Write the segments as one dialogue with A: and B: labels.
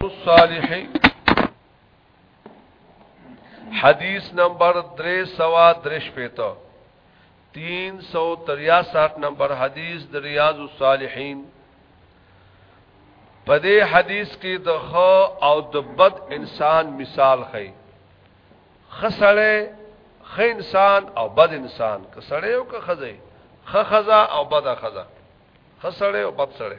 A: الصالح حدیث نمبر 303 پیتا 363 نمبر حدیث د ریاض الصالحین په دې حدیث کې د خو او د بد انسان مثال خي خسړې خ انسان او بد انسان کسړې او که خزې خ خزا او بد خزا خسړې او بد سړې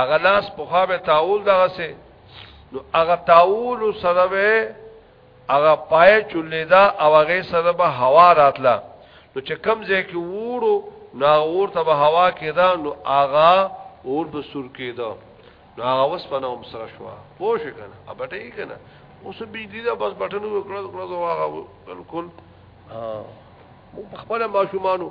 A: هغه لاس په خوا به تاول دغه سه نو هغه تاول سره به هغه پای چولې دا او هغه سره به هوا راتله نو چې کم ځای کې وورو نو هغه ور ته به هوا کېدا نو هغه اور به سور کېدا نو هغه وس په نوم سره شو پوه شو کنه ا بټه یې کنه اوس بجلی دا بس بټن وکړو کړو هغه بالکل ها خپل ماشومانو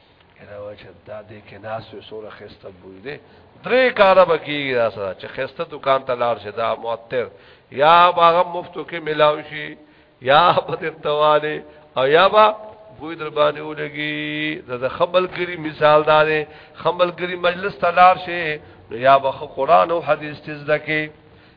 A: دا و چې دا دې کې ناس یو سوره خسته بوی دې درې کاله بکیږي دا سره چې خسته دکان ته لاړ شي دا موتر یا باغ مفتو کې ملاو شي یا په تواله او یا با بوی در باندې ولګي دا خبل کری مثال دا دې خبل کری مجلس ته لاړ شي یا به قرآن او حدیث تزدکه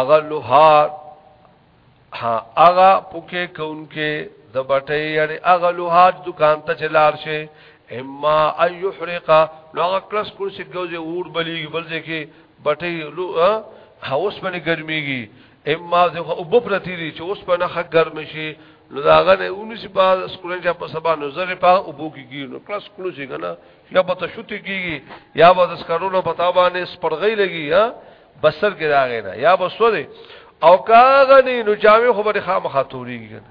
A: اغا لوهار ها اغا پوکه کونکه د بټي یعنی اغا لوهار دکان ته چلار شي اما ان يحرق نو هغه کلس کول شي ګوزه اور بلیږي بل ځکه بټي لو ها اوس باندې ګرميږي اما زه او بپرتی دي چې اوس په نخه ګرم شي نو داغه نه اونې سي په سکولن چې په سبا نو زره په او بو کېږي نو کلاس کلو شي کنه یا به ته شوتي کېږي یا به د سکرونو په تابانه سپړغې لګي ها بسر کې راغی نه یا بسو دی او کاغه نه نو جامع خو به خامخا توریږي کنه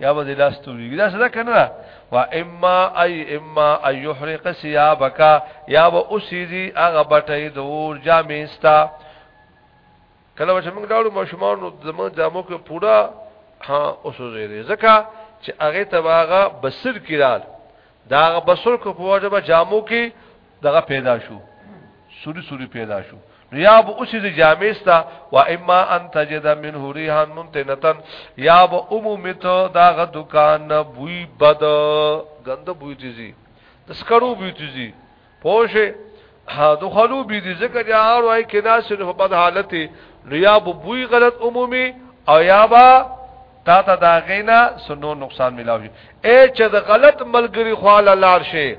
A: یا به لاس توریږي دا څه کنه وا اما ای اما ای یحرق ثيابک یا به اوسیږي هغه بټي د اور جامع استا کله چې موږ داړو ماشومان نو زمون جامو کې پورا ها اوسوځي ځکه چې هغه تباغه بسر کړه دا بسر کو په وجه به جامو کې دغه پیدا شو سوري سوري پیدا شو نو یا به اوسې د جامعستا و اما ان تجد منه ریحان منتنتن یا به عمومت داغه دکان بوی بد غند بوی تیزی تسکرو بوی تیزی پوشه دخلو بی دي ذکر یا اور وای کې ناس په بد حالت نو یا به بوی غلط عمومي او یا با تا ته دا غینا سنو نقصان ملاوي اے چې د غلط ملګری خواله لار شي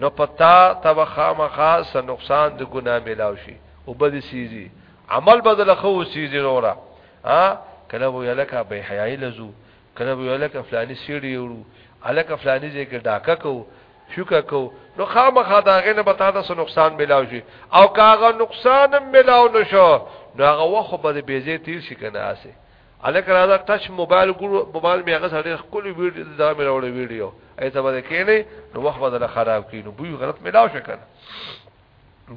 A: نو پتا تب خامخا س نقصان د ګنا ملاو شي او بد سيزي عمل بدل خو سيزي رورا ها کله وی الکه به حیاي لزو کله وی الکه فلاني سیړي وړو الکه فلاني ځای کې ډاکه کو شوکا کو نو خامخا دا غنه به تا ته نقصان ملاو شي او کاغه نقصان ملاو نشو نو هغه وخت به به زی تیر شي کنه اسه الک راځه ټچ موبایل ګورو موبایل مې هغه سره خپل ویډیو دا مې راوړې ویډیو ایته باندې کېنې نو وخت بدل خراب کینو بوی غلط ملاو شکل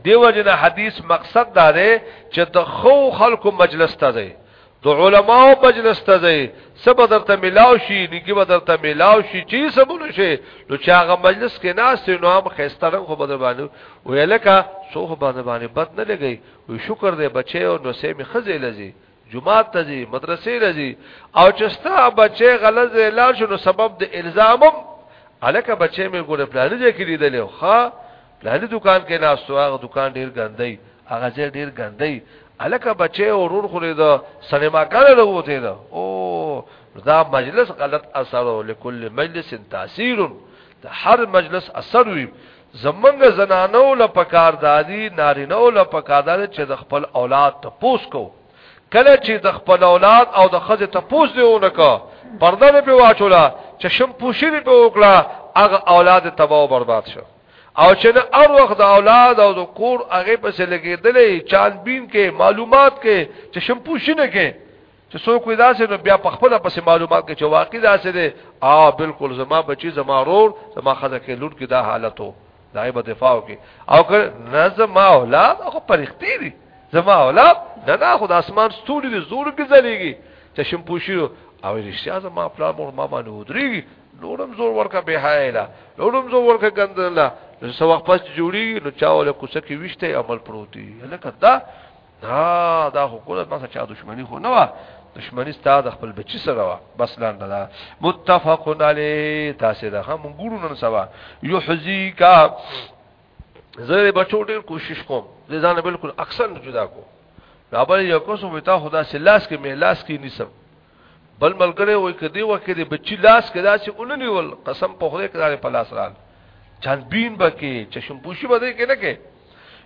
A: دیو جن حدیث مقصد دا دی چې د خو خلکو مجلس ته ځي د علماو مجلس ته ځي سبا درته ملاو شي نیکی به درته ملاو شي چې سبونه شي نو چې هغه مجلس کې ناس نو هم خستره خو بدر باندې ویلکه سو خو باندې باندې بد نه لګي وي شکر دې بچي او نو سه می خزه لذي جمعات ته ځي مدرسې راځي او چې ستا بچي غلط اعلان شنو سبب د الزامم الکه بچي مې ګوره پلان دې کې لیدل ښا پلان دکان کې ناس تو هغه دکان ډیر ګندای هغه ځای ډیر ګندای الکه بچي اورور خوري دا سینما کړه له وته دا او دا مجلس غلط اثر او لكل مجلس تاثیر ته هر مجلس اثر وي زمونږ زنانو له پکار دادي نارینه او له پکار دادي چې د خپل اولاد ته پوس کو کله چې د خپل اولاد او د خځه ته پوس دیونه کو پرده نه پیواچولا چې شم پوشری په وکړه هغه اولاد تباہ او برباد شو او چې نه هر وخت د اولاد او د کور هغه پسې لګیدلې چانبین کې معلومات کې چې شم پوشینه کې چې څوک وي داسې نو بیا په خپل پس معلومات کې چې واقع داسې دي او بالکل زما بچي زما رور زما خزه کې لوټ کې دا حالتو دا به دفاع وکي او که نه زما اولاد خو پرختي دي زما اولاد نه نه خو د اسمان ستوري دي زور کې ځلېږي چې شم پوشي او رښتیا زما پلان مور ما باندې ودرېږي نورم زور ورکه به حایلا نورم زور ورکه ګندلا نو سو وخت پس جوړي نو چاول کوڅه کې وشته عمل پروتي لکه دا دا دا حکومت پاسه چا دښمنی خو نه و دښمنی ستاد خپل بچی سره و بس لاند دا متفقن علی تاسو دا هم ګورو نن سبا یحزی کا زره بچو ډیر کوشش کوم ځان بالکل اکثر جدا کو رابل یو کوسو وتا خدا سلاس کې مهلاس کې نسب بل ملګری وای کدی وکړي د بچی لاس کې داسې اون نیول قسم په خدای کړه په لاس رال چانبین بکې چشم پوشي بده کې نه کې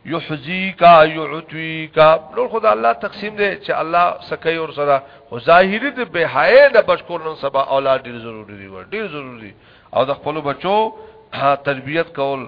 A: یحزیکا یعتیکا نور خدای الله تقسیم دی چې الله سکه اور سره خو ظاهری د بهای نه بشکور نن سبا اولاد ډیر ضروری دی ډیر ضروری او د خپل بچو تربیت کول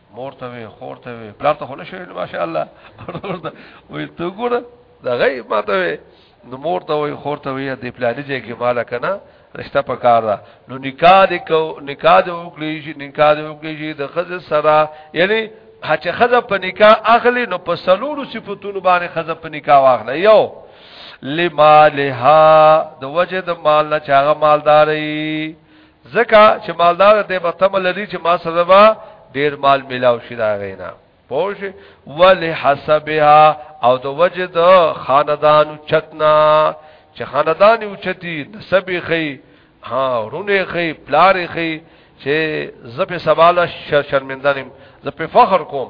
A: مور ته وي خور ته وي پلار ته خله شوی ماشاء الله وي ته ګوره دا غي ماته وي نو مور ته وي خور ته وي د پلانې ځای کې مال کنه رشتہ پکار دا نو نکاح دې کو نکاح دې وکړي شي نکاح دې وکړي شي د خزه سره یعنی هڅه خزه په نکاح اخلي نو په سلورو صفاتونو باندې خزه په نکاح واخلي یو لمالها د وجه د مال نه چاغه مالداري ځکه چې مالدار ته په تمه لري چې ما سره به ډیر مال ملاو شي دا غینا پوش ول حسبها او د وجد خاندان چتنا چې خاندان اوچتی د سبي خي ها رونه خي پلار خي چې زپه سواله شرمنده نیم زپه فخر کوم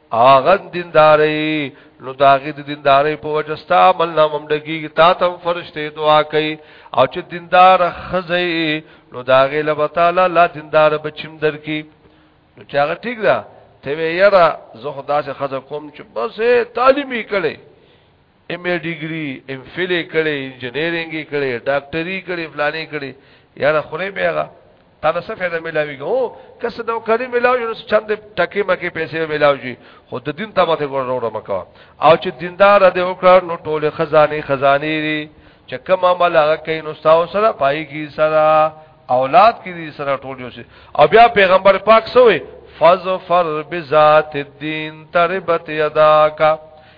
A: هغه دینداري نو داغه د دینداري په وجه ستا عمل نام هم دګي تا تم فرشته دعا کوي او چې دیندار خزي نو داغه لب تعالی لا دیندار بچم در کی نو چې هغه ټیک ده ته یې یرا زه خدا سے خزه کوم چې بس تعلیمي کړي ایم اې ډیګري ایم فل یې کړي انجنیرینګ یې کړي ډاکټري کړي فلاني کړي یاره خوري بیغه تا له څه فائدہ ملاويږي او کس نو کړي ملاوي نو چند ټکی مکه پیسې ملاوي خو د دین ته ماته ورور مکه او چې دیندار دی وکړ نو ټول خزاني خزاني دي چې کوم عمل هغه کوي نو تاسو سره پای کی سره اولاد کی دي سره ټول یو او بیا پیغمبر پاک سوې فظفر بذات الدين تربت يداک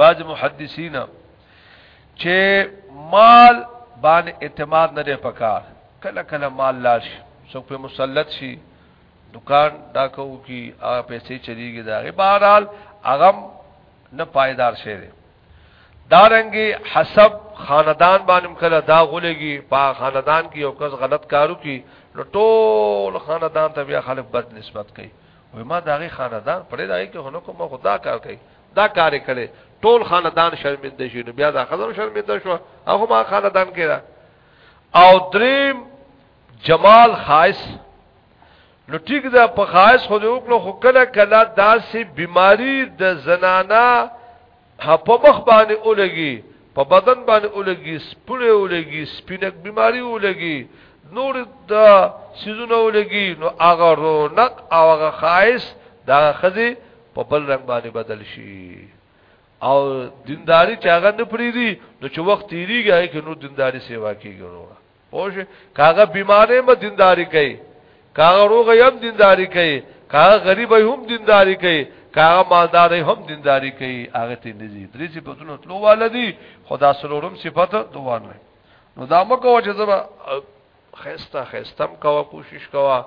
A: بعض محدثین چې مال باندې اعتماد نه پکار کله کله مال لاش څوک په مسلط شي دکان دا کو کی هغه پیسې چلیږي دا بهرحال هغه نه پایدار شي دارنګي حسب خاندان باندې کله دا غولېږي په خاندان کې یو کس غلط کارو کی نو ټول خاندان ته بیا خلک بد نسبت کوي وای ما داغه خاندان پرې دای کې هنو کوم خدا کار کوي دا کار کړي ټول خاندان شرمنده شي نو بیا دا خزم شرمنده شو هغه ما خاندان کړه او دریم جمال خاص نو ټیک دا په خاص خو یو کلو خو کله کله داسې بیماری د دا زنانا په مخ باندې اولګي په بدن باندې اولګي سپړې اولګي سپینک بیماری اولګي نور دا سيزونه اولګي نو هغه رونق او هغه خاص دا خزي په بل رنگ باندې بدل شي او دینداری چې هغه نه پریدي نو چې وخت تیریږي هغه کې نو دینداری سیوا کیږي وروره پوه کاغه بیمارې مې دینداری کوي کاغه روغ یم دینداری کوي کاغه غریب هم دینداری کوي کاغه مالدار هم دینداری کوي هغه ته نزي درې چې په دونو تلو والدي خدا سرورم صفات دوه نه نو دا مکو چې زما خيستا خيستم کوا کوشش کوا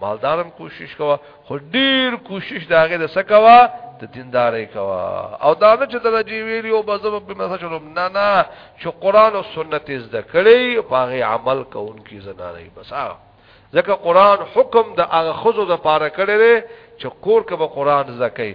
A: مالدارم کوشش کوا خو ډیر کوشش داغه د سکوا د دینداري کوا او دا نه چې د جی ویلی او بزب په مثلا شروع نه نه چې قران او سنت زده کړي پاغه عمل کوونکی زنانه بس هغه ځکه قران حکم د هغه خزو د پاره کړي چې کور کې به قران زده کوي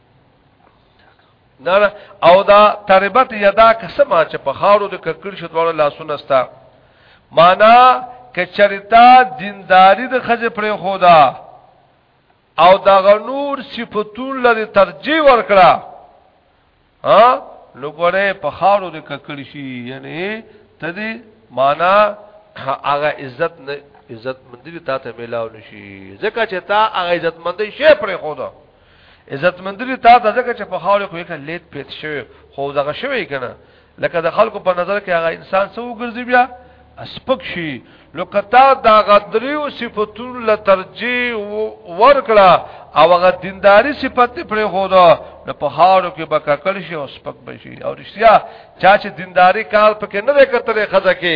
A: نه او دا تربت یدا کسما چې په خارو د ککړ شو دوړ لاسونه ستا معنا کچریتا دینداری د خزه پر خدا او دا غنور صفاتون لري ترجیح ورکړه ها لګوره په خارو د ککړ شي یعنی تدې معنا هغه عزت نه عزت مندي ته ته ملاو نشي ځکه چې تا هغه عزت مندي شي پر خدا عزت مندري تا د ځکه چې په خاور کې کنه لیت پیت شوی خو دغه شوی کنه لکه د خلکو په نظر کې هغه انسان څو ګرځي بیا اسپک شي لکه تا دا غدریو صفاتونو له ترجیح ورکړه او هغه دینداری صفات پر خدا نو په هارو کې بکا کړی شي او سپک بشي او رښتیا چا چې دینداری کار پکې نه وکړتلې خزه کې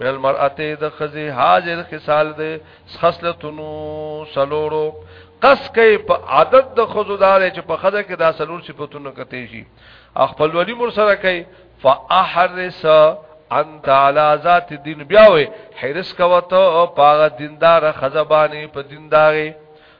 A: من المرأته د خزي حاضر خصال دې خصلتونو سلورو قص کوي په عادت د خزو دار چې په خزه کې دا سلور صفاتونه کته شي خپل ولی مر سره کوي فاحرس انت علی ذات دین بیا وي حرس کوته او پاغه دیندار خزبانی په دینداري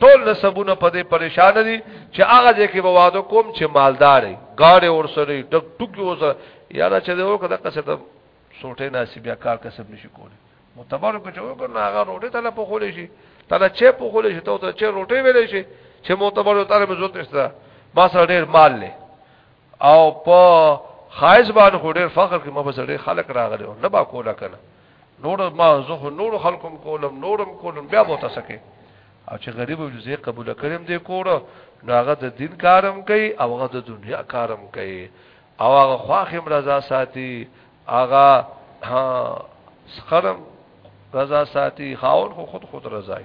A: ټول نسبونه په دې پریشان دي چې هغه ځکه به واده کوم چې مالداري گاډي ورسره ټک ټکی ورسره یاره چې دا وکړه کسه ته سوټه نصیب یا کار کسب نشي کولی متبر کو چې وکړه هغه روټه تله په خولې شي تله چې په خولې شي ته ته چې روټه ویلې شي چې متبر تعالی مزوت نشته ما سره ډیر مال لې او په خایس باندې خو ډېر فخر کې مبه سره خلک راغلي نه با کولا کنه نور ما زه خو نور خلکم کولم نورم کولم بیا بوته سکے او چې غریب او زه قبول کړم دې کور نو هغه د دین کارم کوي او هغه د دنیا کارم کوي او هغه خواخم رضا ساتي هغه سخرم رضا ساتي خاون خو خود خود رضای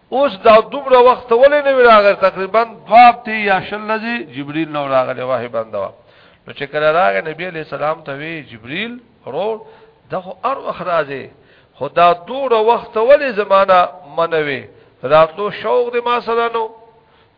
A: اوس دا دومره وخت ولې نه راغی تقریبا دواب تی یا شل لذي جبريل نو راغلی واه بندوا نو چې کله راغی نبی عليه السلام ته وی جبريل ورو دغه ار وخت راځي خدا دومره وخت ولې زمانہ منوي راتلو شوق دې ما سره نو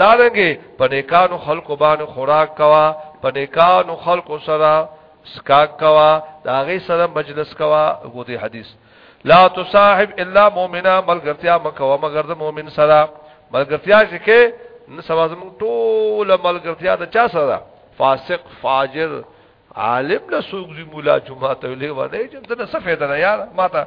A: دارنګه په نیکانو خلق باندې خوراک کوا په نیکانو خلق سره سکاک کوا دا غي سره مجلس کوا غوډي حدیث لا تصاحب الا مؤمنا ملګرتیا مکوا مگر د مؤمن سره ملګرتیا چې کې نن سبا زموږ ټول ملګرتیا د چا سره فاسق فاجر عالم له سوق زمولا جمعه ته لې ونه چې د څه فائدہ نه یار ماته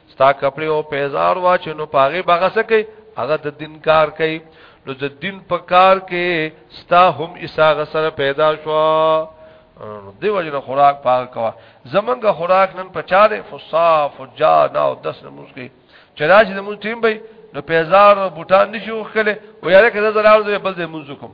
A: ستا کپڑے او پیزار وا چې نو پاغه باغه سکے هغه د دین کار کوي نو د دین په کار کې ستا هم اساغه سره پیدا شو دی وجه خوراک پاک کوا زمونږه خوراک نن پچاله فصاف جا نا او دس نموز کې چراج نموز تیم به نو پیزار او بوټان نشو خله او یاره کده زرار بل دې منځ کوم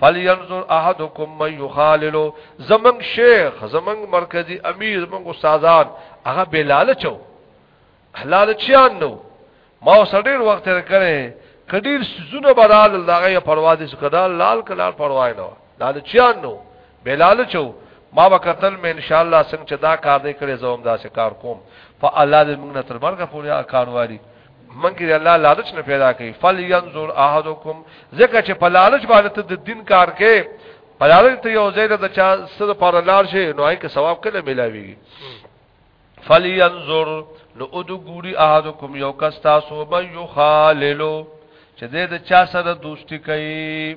A: فلینظر احدکم من یخالل زمنګ شیخ زمنګ مرکزی امیر زمنګ استادان هغه بلال چو حلال چیان نو ما سړیر وخت تر کړي کډیر سونه برال دغه پروا دي سکدا لال کلار پروا نه لال چیان نو بلال چو ما وکتل مې ان شاء الله څنګه چې دا کار دې کړې زوم دا سکار کوم فالله دې موږ نه تر مرګه پورې کارواري من کې الله لالچ نه پیدا کوي فل ينظر احدکم ځکه چې په لالچ باندې ته د دین کار کې په لالچ ته یو ځای د چا سره پر لار شي نو هي کې ثواب کله ملاويږي فل ينظر نو ادو ګوري احدکم یو کس تاسو به یو خاللو چې د چا سره دوستی کوي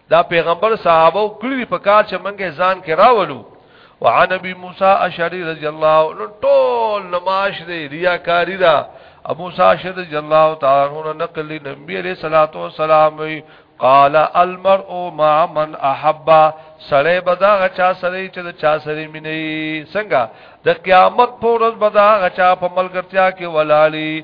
A: دا پیغمبر صحابه کړی په کار چې منګه ځان کې راولو وعن ابي موسى اشعري رضي الله عنه ټول نماش دی ریاکاری دا ابو موسى اشعري رضي الله تعالی عنہ نقل نبی عليه الصلاه والسلام قال المرء مع من احب سړی بدا غچا سړی چې چا سړی مینه څنګه د قیامت پر ورځ بدا غچا په ملګرتیا کې ولالي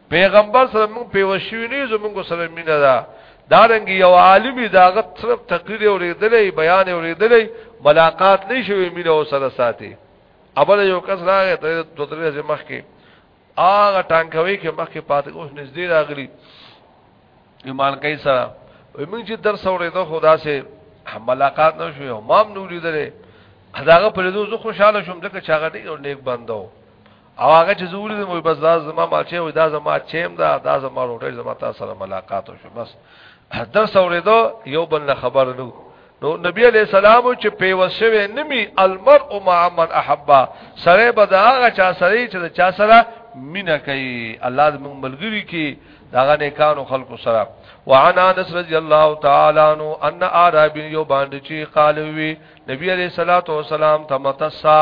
A: پیغمبر سره موږ په وشوی نه زموږ سره مینه ده دا رنګ یو عالم داغه صرف تقریر اوریدلې بیان اوریدلې ملاقات نه شوی مینه او سره ساتي اول یو کس راغی ته دوه درې مخ کې هغه ټانکوي کې مخ کې پاتې اوس نږدې راغلی ایمان کوي سره موږ چې درس اوریدو خدا سره ملاقات نه شوی امام نو لیدلې هداغه په لیدو زه خوشاله شوم ځکه چې هغه ډېر نیک بندو او هغه چې زوري د مو بس دا زما ما چې وي دا زما چیم دا دا زما روټي زما تاسو سره ملاقات وشو بس در سورې دو یو بل نه خبر نو نو نبی علیہ السلام چې پیوسوي نمی المرء مع من احبا سره به دا هغه چا سره چې چا سره مینا کوي الله دې موږ ملګری کې داغه نیکانو خلقو سره وعن انس رضی الله تعالی عنہ ان عربی یو باندې چې قالوی نبی علیہ الصلوۃ والسلام تمتسا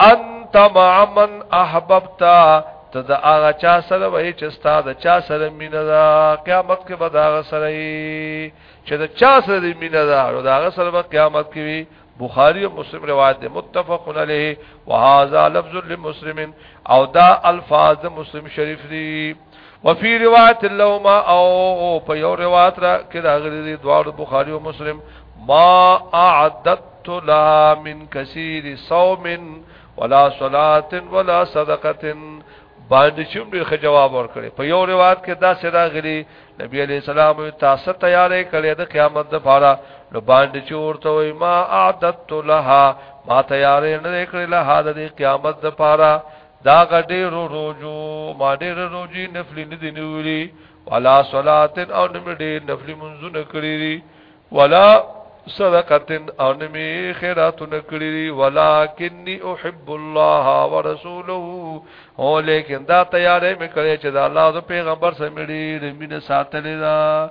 A: انت مع من احببت ته دا هغه چا سره وای چې ستا د چا سره مینه ده قیامت کې به دا هغه سره وي چې د چا سره دې مینه ده او دا هغه سره به قیامت کې وي بخاری او مسلم روایت ده متفقن علیه وهذا لفظ لمسلم او دا الفاظ مسلم شریف دی وفي روایت لهما او په یو روایت را کې راغلي دي دوار بخاری او مسلم ما اعددت لها من كثير صوم ولا صلاه ولا صدقه باندې چې موږ ښه جواب ورکړي په یو روایت کې دا سره غلي نبی عليه السلام تاسو تیارې کړې د قیامت لپاره نو باندې چې ورته وي ما اعددت لها ما تیارې نه کړې لها د قیامت لپاره دا غډیرو روزو ما ډیر روزي نفلی ندی نیولی ولا صلات او نمی ډیر نفلی منځونه کړی دي ولا صدقه او نمی خیراتونه کړی دي ولکنی احب الله ورسوله او لیکن دا تیارې مې کړې چې دا الله او پیغمبر سره مې ډیر مینه ساتلې ده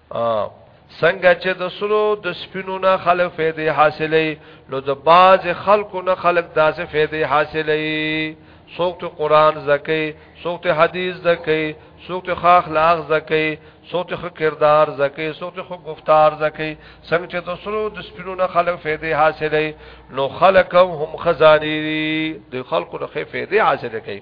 A: څنګه چې د سرو د سپینو نه خلک فائدې حاصلې نو د باز خلکو نه خلک داسې فائدې حاصلې څوک ته قران زکې څوک ته حدیث زکې څوک ته اخلاق زکې څوک ته کردار زکې څوک ته گفتار زکې څنګه چې د سرو د سپینو نه خلک فائدې حاصلې نو خلک هم خزاني دي خلکو نه فائدې حاصلې کوي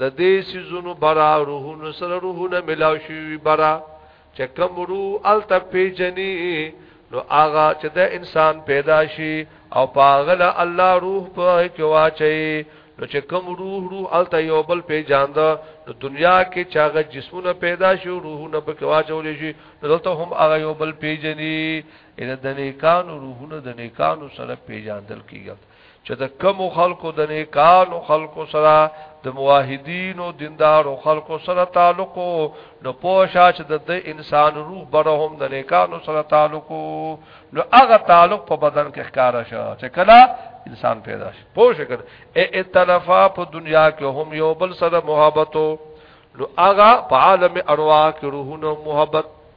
A: د دې سيزونو برا روحونو سره روحونه ملاو شي برا چې کم روح الته پیجنې نو هغه چې د انسان پیدا شي او پاغله الله روح په کې واچي نو چې کم روح روح الته یو بل پیجاند نو دنیا کې چې هغه جسمونه پیدا شي روحونه په کې واچول شي نو دلته هم هغه یو بل پیجنې ان د نیکانو روحونه د نیکانو سره پیجاندل کیږي چې د کم خلکو د نیکانو خلکو سره د موحدین او دیندارو خلکو سره تعلق نو پوښا چې د انسان روح بره هم د نیکانو سره تعلق نو هغه تعلق په بدن کې ښکارا شو چې کله انسان پیدا شي پوښ کړ اے اتلفا په دنیا کې هم یو بل سره محبتو نو هغه په عالم ارواح کې روحونو محبت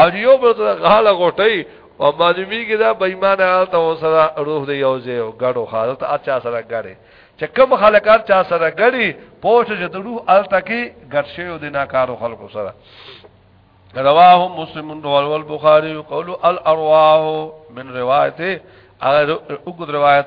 A: او یو بل سره غاله غټي او معلومی کې دا بېمان حالت او سره روح دی یو ځای او غړو حالت اچا سره غړي چې کوم خلکار چا سره غړي پوه چې د روح الته کې غټ شي او د ناکارو خلکو سره رواه مسلم او البخاري قول الارواح من روایت اگر وګد روایت